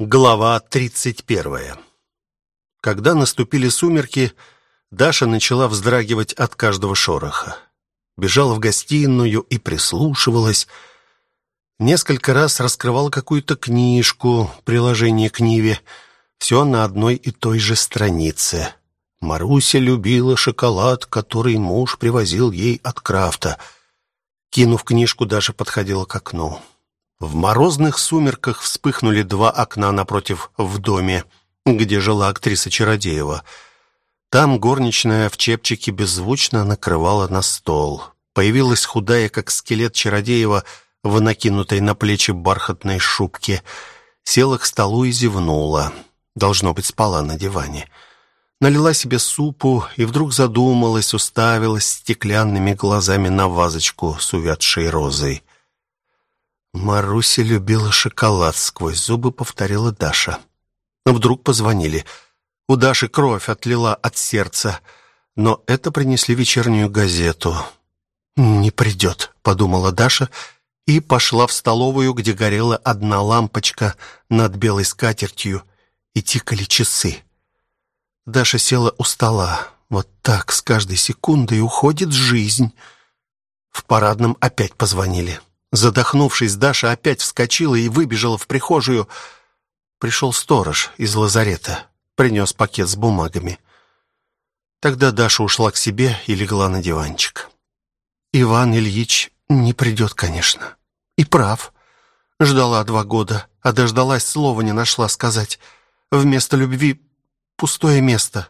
Глава 31. Когда наступили сумерки, Даша начала вздрагивать от каждого шороха. Бежала в гостиную и прислушивалась. Несколько раз раскрывала какую-то книжку, приложение к Ниве. Все на одной и той же странице. Маруся любила шоколад, который муж привозил ей от Крафта. Кинув книжку, Даша подходила к окну. В морозных сумерках вспыхнули два окна напротив в доме, где жила актриса Чародеева. Там горничная в чепчике беззвучно накрывала на стол. Появилась худая, как скелет Чародеева, в накинутой на плечи бархатной шубке. Села к столу и зевнула. Должно быть, спала на диване. Налила себе супу и вдруг задумалась, уставилась стеклянными глазами на вазочку с увядшей розой. Маруся любила шоколад, сквозь зубы повторила Даша. Но вдруг позвонили. У Даши кровь отлила от сердца, но это принесли вечернюю газету. «Не придет», — подумала Даша, и пошла в столовую, где горела одна лампочка над белой скатертью, и тикали часы. Даша села у стола. Вот так с каждой секундой уходит жизнь. В парадном опять позвонили. Задохнувшись, Даша опять вскочила и выбежала в прихожую. Пришел сторож из лазарета, принес пакет с бумагами. Тогда Даша ушла к себе и легла на диванчик. Иван Ильич не придет, конечно. И прав. Ждала два года, а дождалась, слова не нашла сказать. Вместо любви пустое место.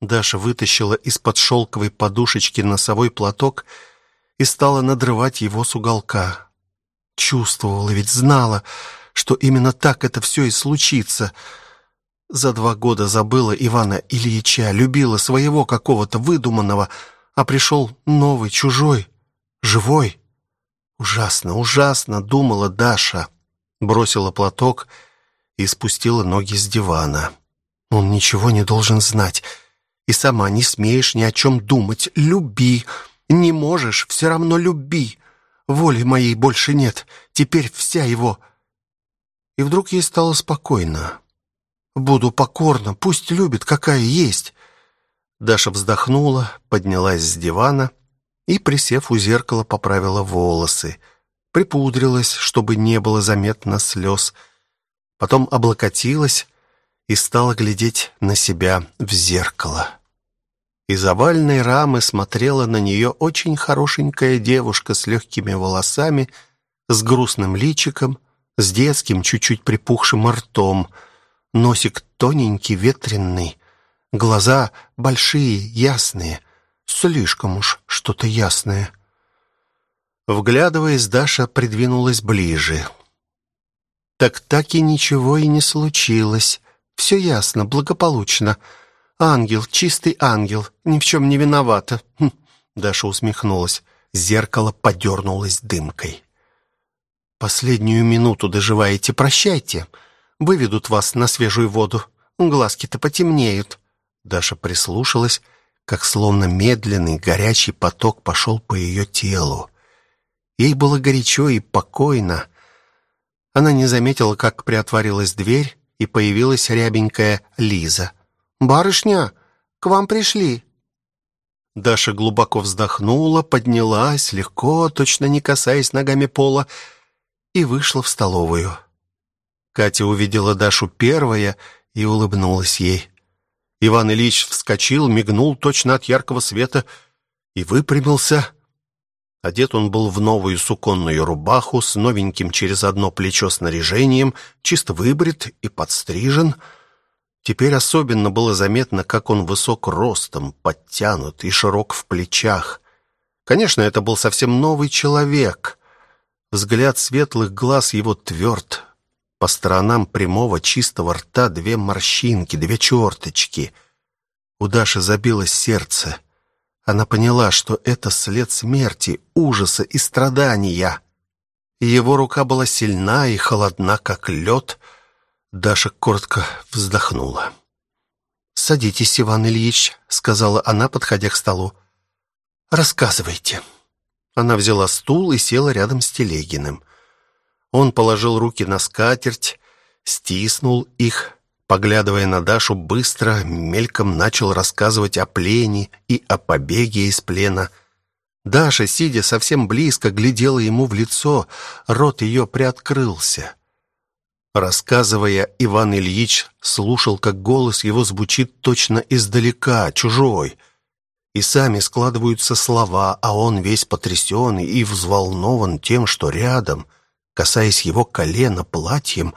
Даша вытащила из-под шелковой подушечки носовой платок и и стала надрывать его с уголка. Чувствовала, ведь знала, что именно так это все и случится. За два года забыла Ивана Ильича, любила своего какого-то выдуманного, а пришел новый, чужой, живой. Ужасно, ужасно, думала Даша. Бросила платок и спустила ноги с дивана. Он ничего не должен знать. И сама не смеешь ни о чем думать. Люби. Не можешь, все равно люби. Воли моей больше нет, теперь вся его. И вдруг ей стало спокойно. Буду покорна, пусть любит, какая есть. Даша вздохнула, поднялась с дивана и, присев у зеркала, поправила волосы, припудрилась, чтобы не было заметно слез. Потом облокотилась и стала глядеть на себя в зеркало. Из овальной рамы смотрела на нее очень хорошенькая девушка с легкими волосами, с грустным личиком, с детским, чуть-чуть припухшим ртом, носик тоненький, ветренный, глаза большие, ясные, слишком уж что-то ясное. Вглядываясь, Даша придвинулась ближе. Так так и ничего и не случилось. Все ясно, благополучно. Ангел, чистый ангел, ни в чем не виновата. Хм. Даша усмехнулась. Зеркало подернулось дымкой. Последнюю минуту доживаете, прощайте. Выведут вас на свежую воду. Глазки-то потемнеют. Даша прислушалась, как словно медленный горячий поток пошел по ее телу. Ей было горячо и покойно. Она не заметила, как приотворилась дверь, и появилась рябенькая Лиза. «Барышня, к вам пришли». Даша глубоко вздохнула, поднялась, легко, точно не касаясь ногами пола, и вышла в столовую. Катя увидела Дашу первая и улыбнулась ей. Иван Ильич вскочил, мигнул точно от яркого света и выпрямился. Одет он был в новую суконную рубаху с новеньким через одно плечо снаряжением, чисто выбрит и подстрижен — Теперь особенно было заметно, как он высок ростом, подтянут и широк в плечах. Конечно, это был совсем новый человек. Взгляд светлых глаз его тверд. По сторонам прямого чистого рта две морщинки, две черточки. У Даши забилось сердце. Она поняла, что это след смерти, ужаса и страдания. Его рука была сильна и холодна, как лед — Даша коротко вздохнула. «Садитесь, Иван Ильич», — сказала она, подходя к столу. «Рассказывайте». Она взяла стул и села рядом с Телегиным. Он положил руки на скатерть, стиснул их, поглядывая на Дашу, быстро, мельком начал рассказывать о плене и о побеге из плена. Даша, сидя совсем близко, глядела ему в лицо, рот ее приоткрылся. Рассказывая, Иван Ильич слушал, как голос его звучит точно издалека, чужой. И сами складываются слова, а он весь потрясенный и взволнован тем, что рядом, касаясь его колена платьем,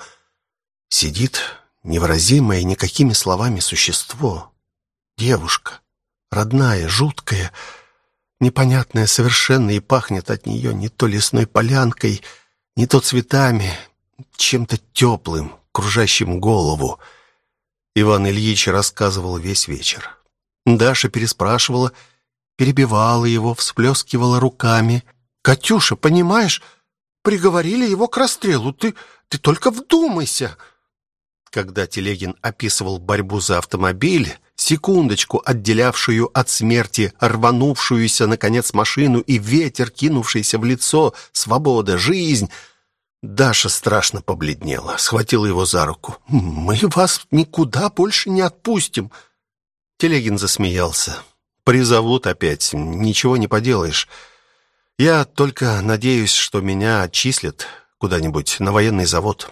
сидит невыразимое никакими словами существо. Девушка, родная, жуткая, непонятная совершенно, и пахнет от нее не то лесной полянкой, не то цветами, чем-то теплым, кружащим голову. Иван Ильич рассказывал весь вечер. Даша переспрашивала, перебивала его, всплескивала руками. «Катюша, понимаешь, приговорили его к расстрелу. Ты, ты только вдумайся!» Когда Телегин описывал борьбу за автомобиль, секундочку отделявшую от смерти рванувшуюся, наконец, машину и ветер, кинувшийся в лицо, свобода, жизнь, Даша страшно побледнела, схватила его за руку. «Мы вас никуда больше не отпустим!» Телегин засмеялся. «Призовут опять, ничего не поделаешь. Я только надеюсь, что меня отчислят куда-нибудь на военный завод».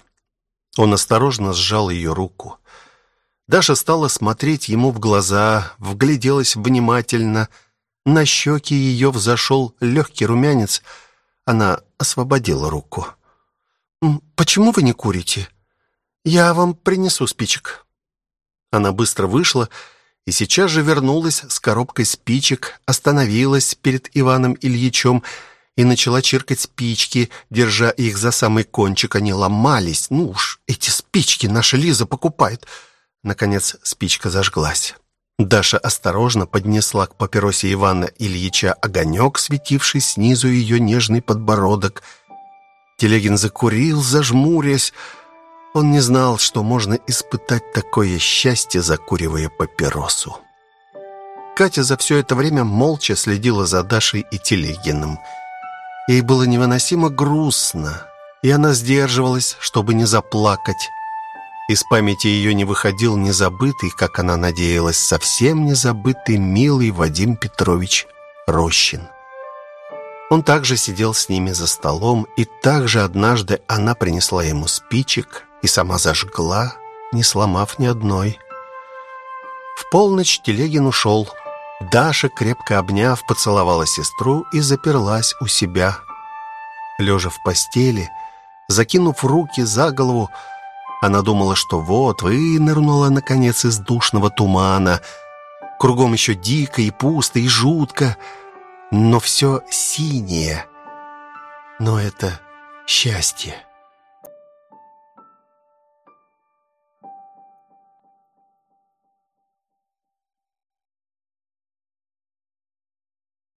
Он осторожно сжал ее руку. Даша стала смотреть ему в глаза, вгляделась внимательно. На щеки ее взошел легкий румянец. Она освободила руку. «Почему вы не курите? Я вам принесу спичек». Она быстро вышла и сейчас же вернулась с коробкой спичек, остановилась перед Иваном Ильичем и начала чиркать спички, держа их за самый кончик. Они ломались. «Ну уж, эти спички наша Лиза покупает». Наконец спичка зажглась. Даша осторожно поднесла к папиросе Ивана Ильича огонек, светивший снизу ее нежный подбородок – Телегин закурил, зажмурясь. Он не знал, что можно испытать такое счастье, закуривая папиросу. Катя за все это время молча следила за Дашей и Телегиным. Ей было невыносимо грустно, и она сдерживалась, чтобы не заплакать. Из памяти ее не выходил незабытый, как она надеялась, совсем незабытый милый Вадим Петрович Рощин. Он также сидел с ними за столом, и также однажды она принесла ему спичек и сама зажгла, не сломав ни одной. В полночь Телегин ушел. Даша, крепко обняв, поцеловала сестру и заперлась у себя. Лежа в постели, закинув руки за голову, она думала, что вот вынырнула, наконец, из душного тумана. Кругом еще дико и пусто и жутко — но все синее. Но это счастье.